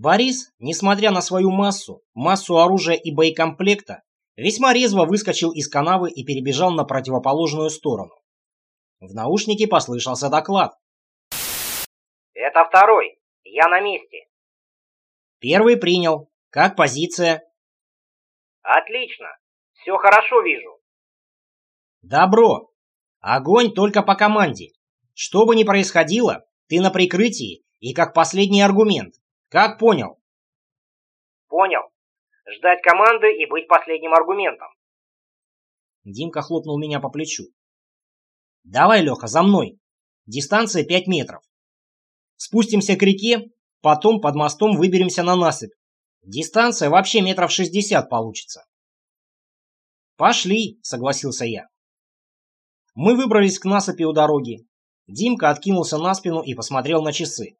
Борис, несмотря на свою массу, массу оружия и боекомплекта, весьма резво выскочил из канавы и перебежал на противоположную сторону. В наушнике послышался доклад. «Это второй. Я на месте». Первый принял. Как позиция? «Отлично. Все хорошо вижу». «Добро. Огонь только по команде. Что бы ни происходило, ты на прикрытии и как последний аргумент. Как понял?» «Понял. Ждать команды и быть последним аргументом». Димка хлопнул меня по плечу. «Давай, Леха, за мной. Дистанция 5 метров. Спустимся к реке, потом под мостом выберемся на насыпь. Дистанция вообще метров 60 получится». «Пошли», — согласился я. Мы выбрались к насыпи у дороги. Димка откинулся на спину и посмотрел на часы.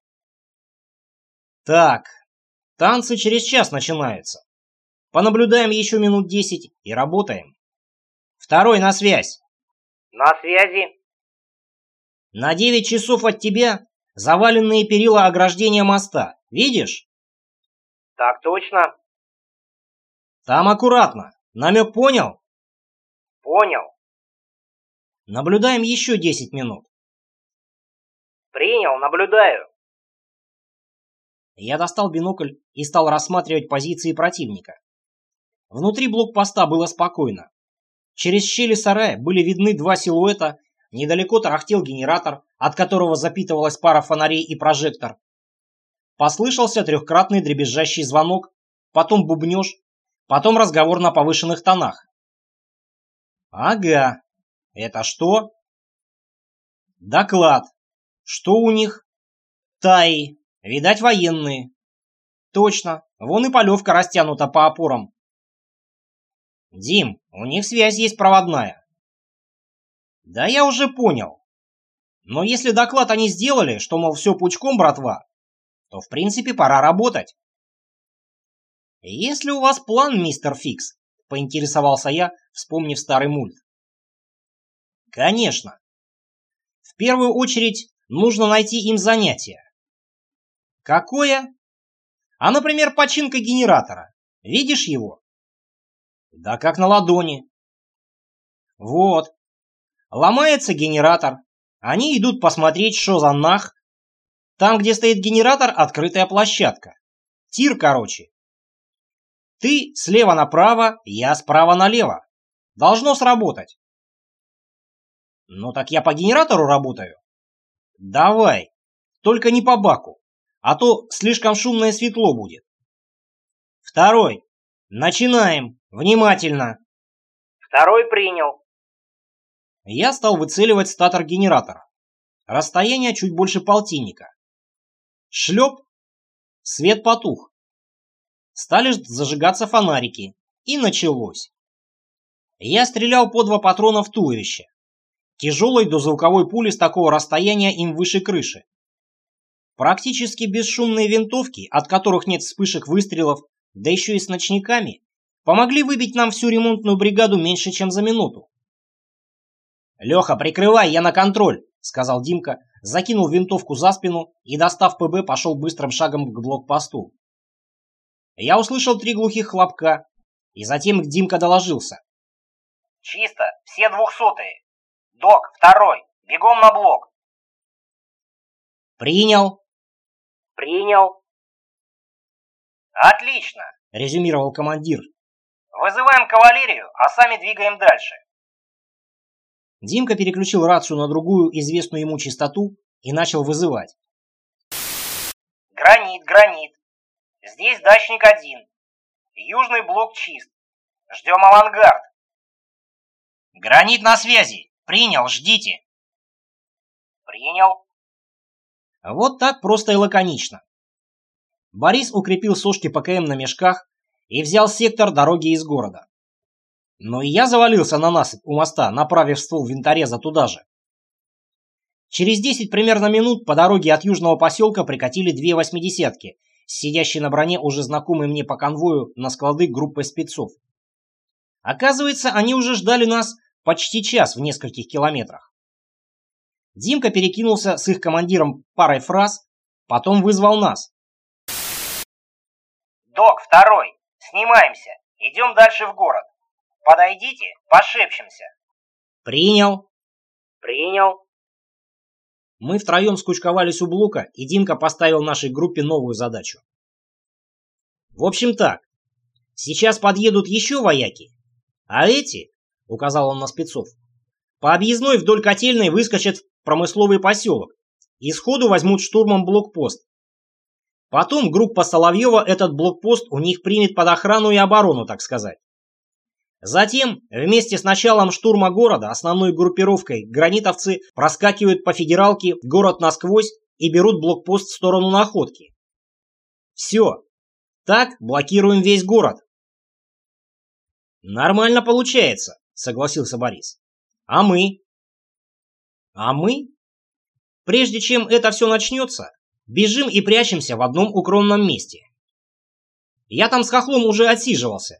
Так, танцы через час начинаются. Понаблюдаем еще минут десять и работаем. Второй на связь. На связи. На девять часов от тебя заваленные перила ограждения моста. Видишь? Так точно. Там аккуратно. Намек понял? Понял. Наблюдаем еще десять минут. Принял, наблюдаю. Я достал бинокль и стал рассматривать позиции противника. Внутри блокпоста было спокойно. Через щели сарая были видны два силуэта, недалеко тарахтел генератор, от которого запитывалась пара фонарей и прожектор. Послышался трехкратный дребезжащий звонок, потом бубнеж, потом разговор на повышенных тонах. «Ага. Это что?» «Доклад. Что у них?» «Таи. Видать, военные. Точно, вон и полевка растянута по опорам. Дим, у них связь есть проводная. Да я уже понял. Но если доклад они сделали, что, мол, все пучком, братва, то, в принципе, пора работать. «Есть ли у вас план, мистер Фикс?» — поинтересовался я, вспомнив старый мульт. «Конечно. В первую очередь нужно найти им занятие. Какое? А, например, починка генератора. Видишь его? Да как на ладони. Вот. Ломается генератор. Они идут посмотреть, что за нах. Там, где стоит генератор, открытая площадка. Тир, короче. Ты слева направо, я справа налево. Должно сработать. Ну так я по генератору работаю. Давай, только не по баку а то слишком шумно и светло будет. Второй. Начинаем. Внимательно. Второй принял. Я стал выцеливать статор генератора. Расстояние чуть больше полтинника. Шлеп. Свет потух. Стали зажигаться фонарики. И началось. Я стрелял по два патрона в туловище. Тяжелой дозвуковой пули с такого расстояния им выше крыши. Практически бесшумные винтовки, от которых нет вспышек выстрелов, да еще и с ночниками, помогли выбить нам всю ремонтную бригаду меньше, чем за минуту. «Леха, прикрывай, я на контроль», — сказал Димка, закинул винтовку за спину и, достав ПБ, пошел быстрым шагом к блокпосту. Я услышал три глухих хлопка, и затем Димка доложился. «Чисто, все двухсотые. Док, второй, бегом на блок». «Принял», Принял. Отлично, резюмировал командир. Вызываем кавалерию, а сами двигаем дальше. Димка переключил рацию на другую известную ему частоту и начал вызывать. Гранит, гранит. Здесь дачник один. Южный блок чист. Ждем авангард. Гранит на связи. Принял, ждите. Принял. Вот так просто и лаконично. Борис укрепил сушки ПКМ на мешках и взял сектор дороги из города. Но и я завалился на насыпь у моста, направив ствол винтореза туда же. Через 10 примерно минут по дороге от южного поселка прикатили две восьмидесятки, сидящие на броне уже знакомые мне по конвою на склады группы спецов. Оказывается, они уже ждали нас почти час в нескольких километрах. Димка перекинулся с их командиром парой фраз, потом вызвал нас. Док, второй. Снимаемся. Идем дальше в город. Подойдите, пошепчемся. Принял. Принял. Мы втроем скучковались у блока, и Димка поставил нашей группе новую задачу. В общем так, сейчас подъедут еще вояки, а эти, указал он на спецов, по объездной вдоль котельной выскочат в промысловый поселок и сходу возьмут штурмом блокпост. Потом группа Соловьева этот блокпост у них примет под охрану и оборону, так сказать. Затем, вместе с началом штурма города, основной группировкой, гранитовцы проскакивают по федералке город насквозь и берут блокпост в сторону находки. Все. Так блокируем весь город. Нормально получается, согласился Борис. А мы? А мы? Прежде чем это все начнется, бежим и прячемся в одном укромном месте. Я там с хохлом уже отсиживался.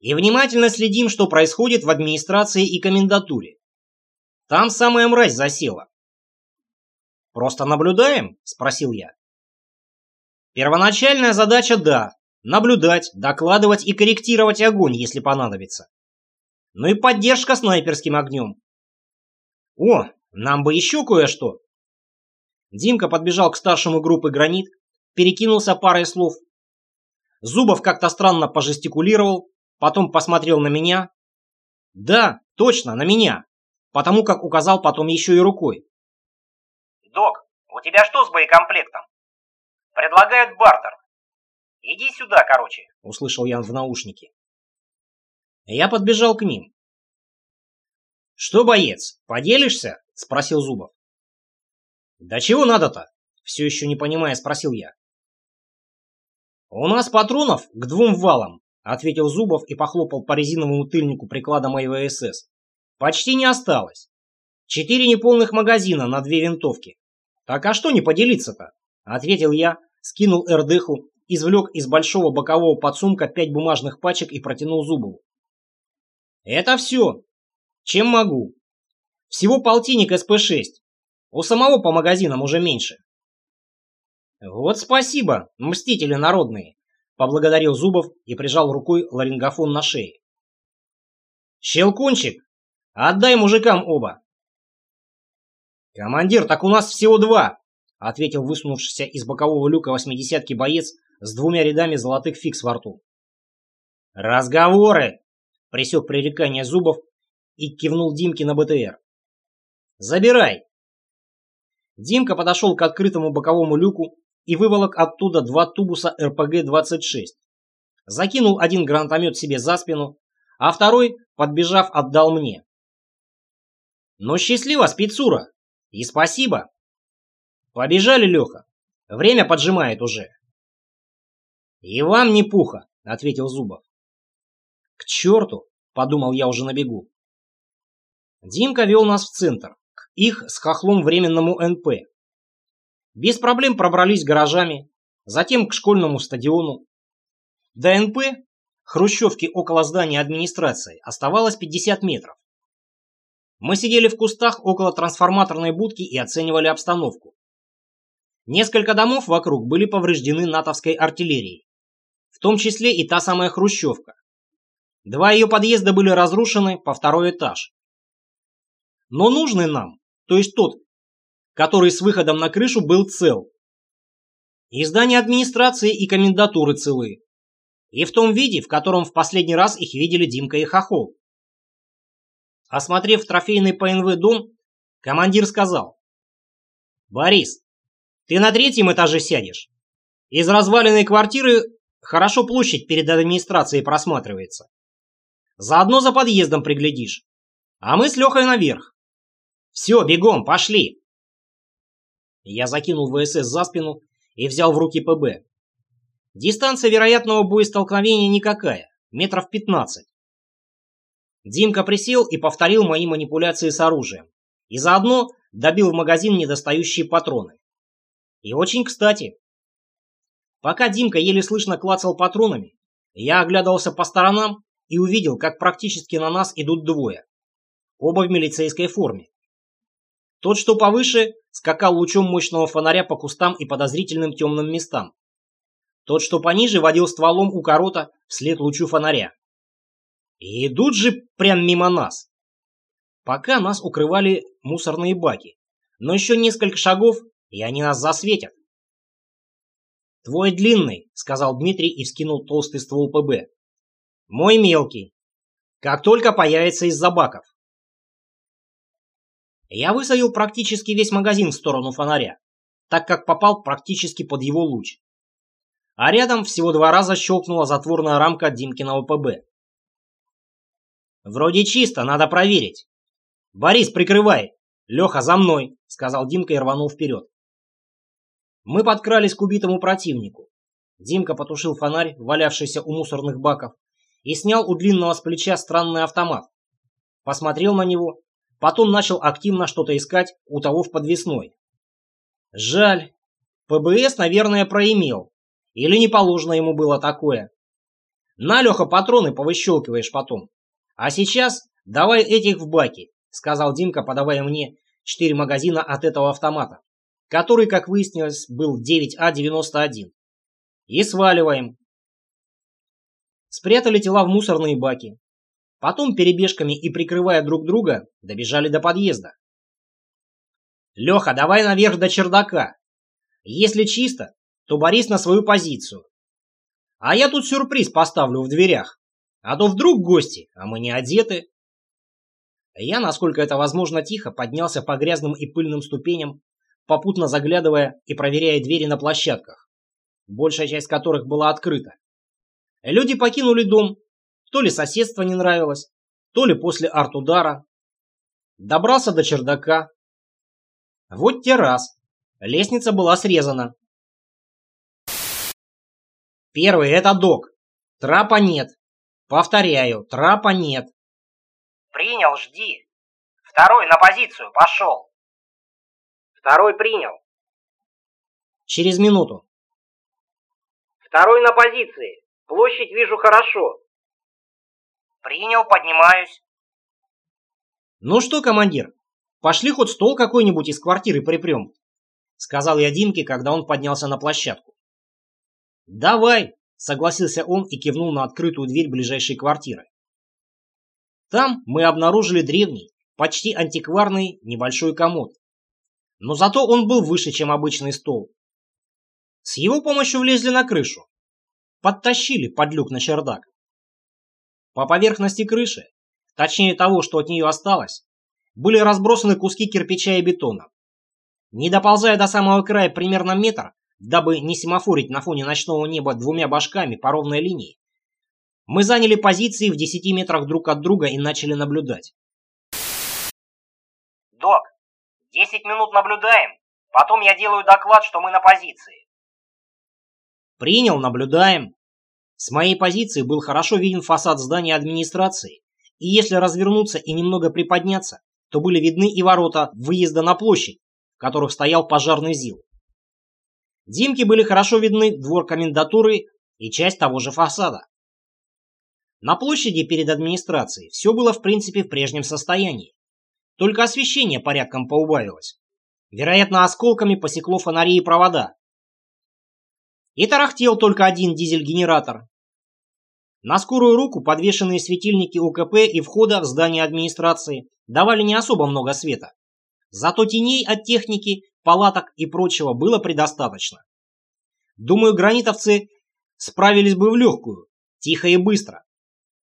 И внимательно следим, что происходит в администрации и комендатуре. Там самая мразь засела. «Просто наблюдаем?» – спросил я. Первоначальная задача – да, наблюдать, докладывать и корректировать огонь, если понадобится. Ну и поддержка снайперским огнем. О, нам бы еще кое-что. Димка подбежал к старшему группы «Гранит», перекинулся парой слов. Зубов как-то странно пожестикулировал, потом посмотрел на меня. Да, точно, на меня, потому как указал потом еще и рукой. Док, у тебя что с боекомплектом? Предлагают бартер. Иди сюда, короче, услышал я в наушнике. Я подбежал к ним. «Что, боец, поделишься?» — спросил Зубов. «Да чего надо-то?» — все еще не понимая, спросил я. «У нас патронов к двум валам», — ответил Зубов и похлопал по резиновому тыльнику приклада моего СС. «Почти не осталось. Четыре неполных магазина на две винтовки. Так а что не поделиться-то?» — ответил я, скинул РДХу, извлек из большого бокового подсумка пять бумажных пачек и протянул Зубову. «Это все. Чем могу. Всего полтинник СП-6. У самого по магазинам уже меньше. Вот спасибо, мстители народные, поблагодарил Зубов и прижал рукой ларингофон на шее. Щелкунчик, отдай мужикам оба. Командир, так у нас всего два, ответил высунувшийся из бокового люка восьмидесятки боец с двумя рядами золотых фикс во рту. «Разговоры!» — пресек пререкание зубов и кивнул Димке на БТР. «Забирай!» Димка подошел к открытому боковому люку и выволок оттуда два тубуса РПГ-26. Закинул один гранатомет себе за спину, а второй, подбежав, отдал мне. «Ну, счастливо, спецура! И спасибо!» «Побежали, Леха! Время поджимает уже!» «И вам не пуха!» — ответил Зубов. «К черту!» — подумал я уже на бегу. Димка вел нас в центр, их с хохлом временному НП. Без проблем пробрались гаражами, затем к школьному стадиону. До НП, хрущевки около здания администрации, оставалось 50 метров. Мы сидели в кустах около трансформаторной будки и оценивали обстановку. Несколько домов вокруг были повреждены натовской артиллерией, в том числе и та самая хрущевка. Два ее подъезда были разрушены по второй этаж. Но нужный нам то есть тот, который с выходом на крышу был цел. И здания администрации и комендатуры целы. И в том виде, в котором в последний раз их видели Димка и Хохол. Осмотрев трофейный ПНВ дом, командир сказал. «Борис, ты на третьем этаже сядешь. Из разваленной квартиры хорошо площадь перед администрацией просматривается. Заодно за подъездом приглядишь. А мы с Лехой наверх. Все, бегом, пошли!» Я закинул ВСС за спину и взял в руки ПБ. Дистанция вероятного боестолкновения никакая, метров 15. Димка присел и повторил мои манипуляции с оружием. И заодно добил в магазин недостающие патроны. И очень кстати. Пока Димка еле слышно клацал патронами, я оглядывался по сторонам и увидел, как практически на нас идут двое. Оба в милицейской форме. Тот, что повыше, скакал лучом мощного фонаря по кустам и подозрительным темным местам. Тот, что пониже, водил стволом у корота вслед лучу фонаря. И идут же прям мимо нас. Пока нас укрывали мусорные баки, но еще несколько шагов, и они нас засветят. «Твой длинный», — сказал Дмитрий и вскинул толстый ствол ПБ. «Мой мелкий. Как только появится из-за баков». Я высадил практически весь магазин в сторону фонаря, так как попал практически под его луч. А рядом всего два раза щелкнула затворная рамка Димкиного ПБ. «Вроде чисто, надо проверить». «Борис, прикрывай! Леха, за мной!» — сказал Димка и рванул вперед. Мы подкрались к убитому противнику. Димка потушил фонарь, валявшийся у мусорных баков, и снял у длинного с плеча странный автомат. Посмотрел на него Потом начал активно что-то искать у того в подвесной. Жаль. ПБС, наверное, проимел. Или не положено ему было такое. На, Леха, патроны повыщелкиваешь потом. А сейчас давай этих в баки, сказал Димка, подавая мне четыре магазина от этого автомата, который, как выяснилось, был 9А91. И сваливаем. Спрятали тела в мусорные баки. Потом перебежками и прикрывая друг друга, добежали до подъезда. «Леха, давай наверх до чердака. Если чисто, то Борис на свою позицию. А я тут сюрприз поставлю в дверях. А то вдруг гости, а мы не одеты». Я, насколько это возможно, тихо поднялся по грязным и пыльным ступеням, попутно заглядывая и проверяя двери на площадках, большая часть которых была открыта. Люди покинули дом то ли соседство не нравилось, то ли после арт-удара. Добрался до чердака. Вот те раз. Лестница была срезана. Первый — это док. Трапа нет. Повторяю, трапа нет. Принял, жди. Второй на позицию, пошел. Второй принял. Через минуту. Второй на позиции. Площадь вижу хорошо. Принял, поднимаюсь. Ну что, командир, пошли хоть стол какой-нибудь из квартиры припрем, сказал я Димке, когда он поднялся на площадку. Давай, согласился он и кивнул на открытую дверь ближайшей квартиры. Там мы обнаружили древний, почти антикварный небольшой комод. Но зато он был выше, чем обычный стол. С его помощью влезли на крышу. Подтащили под люк на чердак. По поверхности крыши, точнее того, что от нее осталось, были разбросаны куски кирпича и бетона. Не доползая до самого края примерно метр, дабы не семафорить на фоне ночного неба двумя башками по ровной линии, мы заняли позиции в 10 метрах друг от друга и начали наблюдать. Док, 10 минут наблюдаем, потом я делаю доклад, что мы на позиции. Принял, наблюдаем. С моей позиции был хорошо виден фасад здания администрации, и если развернуться и немного приподняться, то были видны и ворота выезда на площадь, в которых стоял пожарный ЗИЛ. Димки были хорошо видны двор комендатуры и часть того же фасада. На площади перед администрацией все было в принципе в прежнем состоянии. Только освещение порядком поубавилось. Вероятно, осколками посекло фонари и провода, и тарахтел только один дизель-генератор. На скорую руку подвешенные светильники УКП и входа в здание администрации давали не особо много света. Зато теней от техники, палаток и прочего было предостаточно. Думаю, гранитовцы справились бы в легкую, тихо и быстро.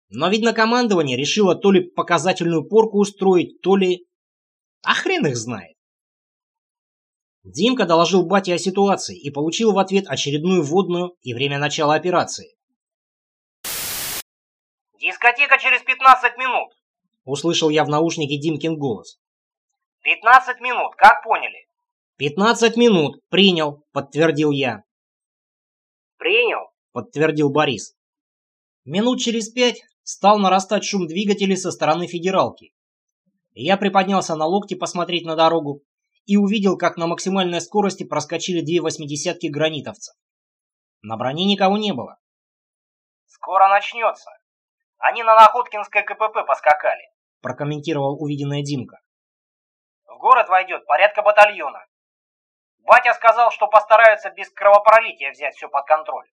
Но видно командование решило то ли показательную порку устроить, то ли... А хрен их знает. Димка доложил бате о ситуации и получил в ответ очередную вводную и время начала операции. «Дискотека через 15 минут», — услышал я в наушнике Димкин голос. «15 минут, как поняли?» «15 минут, принял», — подтвердил я. «Принял», — подтвердил Борис. Минут через пять стал нарастать шум двигателей со стороны федералки. Я приподнялся на локти посмотреть на дорогу и увидел, как на максимальной скорости проскочили две восьмидесятки гранитовцев. На броне никого не было. «Скоро начнется. Они на Находкинское КПП поскакали», прокомментировал увиденная Димка. «В город войдет порядка батальона. Батя сказал, что постараются без кровопролития взять все под контроль.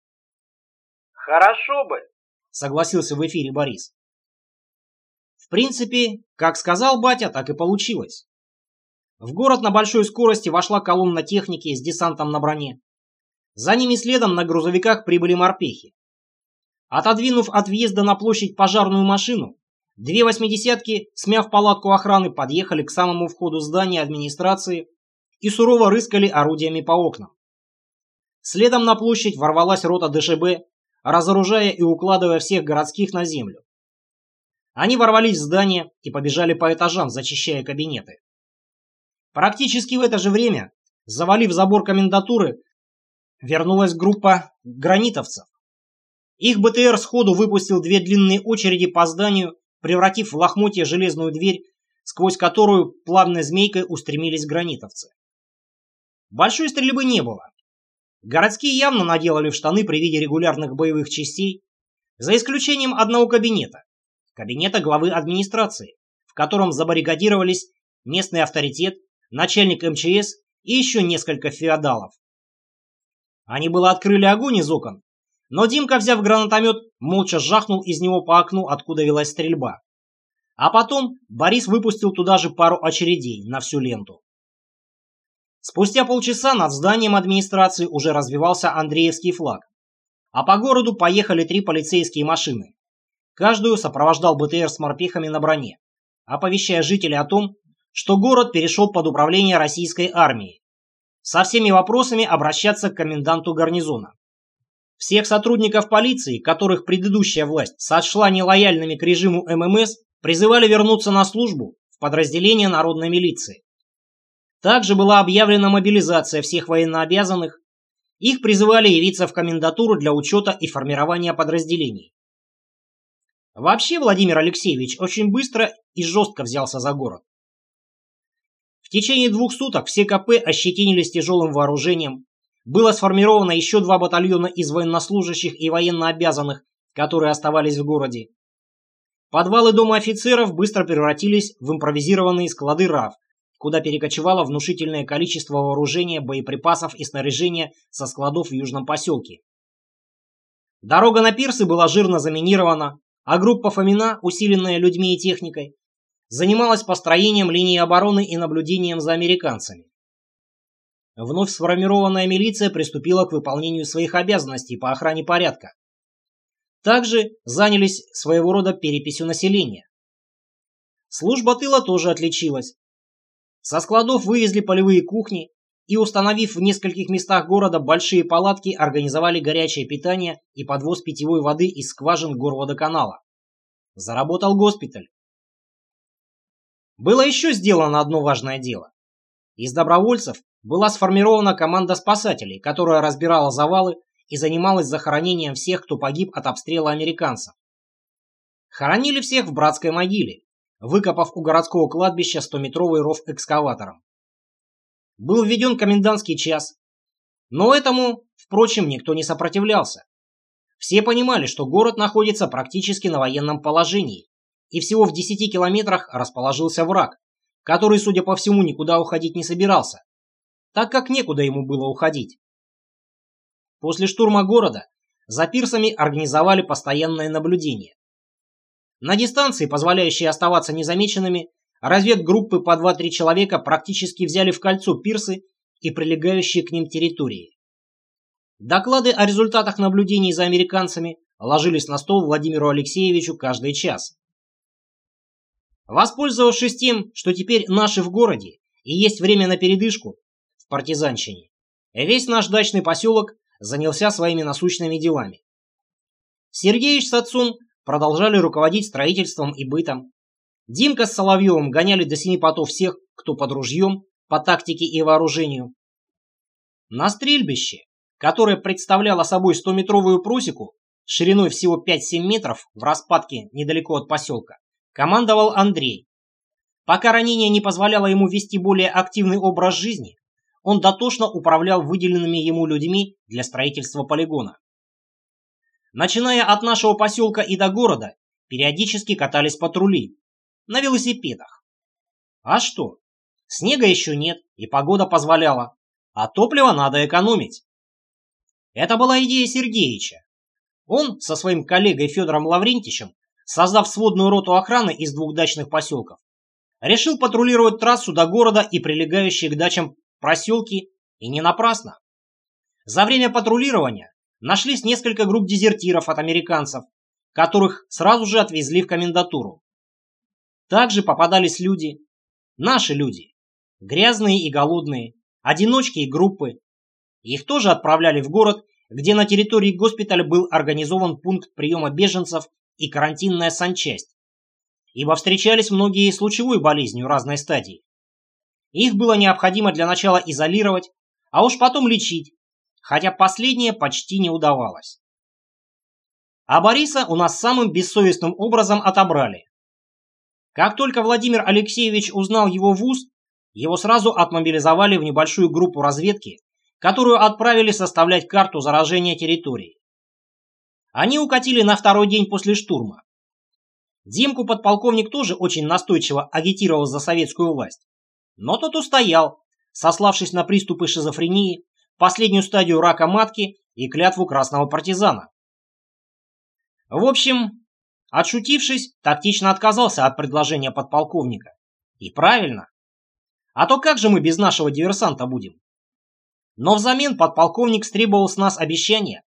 Хорошо бы, согласился в эфире Борис. В принципе, как сказал батя, так и получилось. В город на большой скорости вошла колонна техники с десантом на броне. За ними следом на грузовиках прибыли морпехи. Отодвинув от въезда на площадь пожарную машину, две восьмидесятки, смяв палатку охраны, подъехали к самому входу здания администрации и сурово рыскали орудиями по окнам. Следом на площадь ворвалась рота ДШБ, разоружая и укладывая всех городских на землю. Они ворвались в здание и побежали по этажам, зачищая кабинеты. Практически в это же время, завалив забор комендатуры, вернулась группа гранитовцев. Их БТР сходу выпустил две длинные очереди по зданию, превратив в лохмотье железную дверь, сквозь которую плавной змейкой устремились гранитовцы. Большой стрельбы не было. Городские явно наделали в штаны при виде регулярных боевых частей, за исключением одного кабинета, кабинета главы администрации, в котором забаррикадировались местный авторитет, начальник МЧС и еще несколько феодалов. Они было открыли огонь из окон, но Димка, взяв гранатомет, молча жахнул из него по окну, откуда велась стрельба. А потом Борис выпустил туда же пару очередей на всю ленту. Спустя полчаса над зданием администрации уже развивался Андреевский флаг. А по городу поехали три полицейские машины. Каждую сопровождал БТР с морпехами на броне, оповещая жителей о том, что город перешел под управление российской армией. Со всеми вопросами обращаться к коменданту гарнизона. Всех сотрудников полиции, которых предыдущая власть сочла нелояльными к режиму ММС, призывали вернуться на службу в подразделение народной милиции. Также была объявлена мобилизация всех военнообязанных. Их призывали явиться в комендатуру для учета и формирования подразделений. Вообще Владимир Алексеевич очень быстро и жестко взялся за город. В течение двух суток все КП ощетинились тяжелым вооружением. Было сформировано еще два батальона из военнослужащих и военнообязанных, которые оставались в городе. Подвалы дома офицеров быстро превратились в импровизированные склады РАФ, куда перекочевало внушительное количество вооружения, боеприпасов и снаряжения со складов в южном поселке. Дорога на пирсы была жирно заминирована, а группа Фомина, усиленная людьми и техникой, занималась построением линии обороны и наблюдением за американцами. Вновь сформированная милиция приступила к выполнению своих обязанностей по охране порядка. Также занялись своего рода переписью населения. Служба тыла тоже отличилась. Со складов вывезли полевые кухни и, установив в нескольких местах города большие палатки, организовали горячее питание и подвоз питьевой воды из скважин горводоканала. Заработал госпиталь. Было еще сделано одно важное дело. Из добровольцев была сформирована команда спасателей, которая разбирала завалы и занималась захоронением всех, кто погиб от обстрела американцев. Хоронили всех в братской могиле, выкопав у городского кладбища 100-метровый ров экскаватором. Был введен комендантский час, но этому, впрочем, никто не сопротивлялся. Все понимали, что город находится практически на военном положении, и всего в 10 километрах расположился враг, который, судя по всему, никуда уходить не собирался, так как некуда ему было уходить. После штурма города за пирсами организовали постоянное наблюдение. На дистанции, позволяющей оставаться незамеченными, разведгруппы по 2-3 человека практически взяли в кольцо пирсы и прилегающие к ним территории. Доклады о результатах наблюдений за американцами ложились на стол Владимиру Алексеевичу каждый час. Воспользовавшись тем, что теперь наши в городе и есть время на передышку в партизанщине, весь наш дачный поселок занялся своими насущными делами. Сергеич с отцом продолжали руководить строительством и бытом. Димка с Соловьевым гоняли до семи потов всех, кто под ружьем, по тактике и вооружению. На стрельбище, которое представляло собой 100-метровую просеку, шириной всего 5-7 метров в распадке недалеко от поселка, командовал Андрей. Пока ранение не позволяло ему вести более активный образ жизни, он дотошно управлял выделенными ему людьми для строительства полигона. Начиная от нашего поселка и до города, периодически катались патрули. На велосипедах. А что? Снега еще нет, и погода позволяла. А топливо надо экономить. Это была идея Сергеича. Он со своим коллегой Федором Лаврентичем, создав сводную роту охраны из двух дачных поселков, решил патрулировать трассу до города и прилегающие к дачам проселки, и не напрасно. За время патрулирования нашлись несколько групп дезертиров от американцев, которых сразу же отвезли в комендатуру. Также попадались люди, наши люди, грязные и голодные, одиночки и группы. Их тоже отправляли в город, где на территории госпиталя был организован пункт приема беженцев и карантинная санчасть, ибо встречались многие с лучевой болезнью разной стадии. Их было необходимо для начала изолировать, а уж потом лечить, хотя последнее почти не удавалось. А Бориса у нас самым бессовестным образом отобрали. Как только Владимир Алексеевич узнал его вуз, его сразу отмобилизовали в небольшую группу разведки, которую отправили составлять карту заражения территории. Они укатили на второй день после штурма. Димку подполковник тоже очень настойчиво агитировал за советскую власть. Но тот устоял, сославшись на приступы шизофрении, последнюю стадию рака матки и клятву красного партизана. В общем, отшутившись, тактично отказался от предложения подполковника. И правильно. А то как же мы без нашего диверсанта будем? Но взамен подполковник стребовал с нас обещание,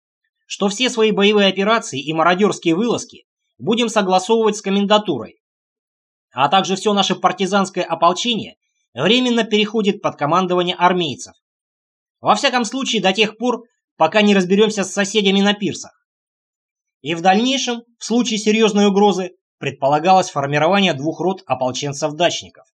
что все свои боевые операции и мародерские вылазки будем согласовывать с комендатурой, а также все наше партизанское ополчение временно переходит под командование армейцев. Во всяком случае, до тех пор, пока не разберемся с соседями на пирсах. И в дальнейшем, в случае серьезной угрозы, предполагалось формирование двух рот ополченцев-дачников.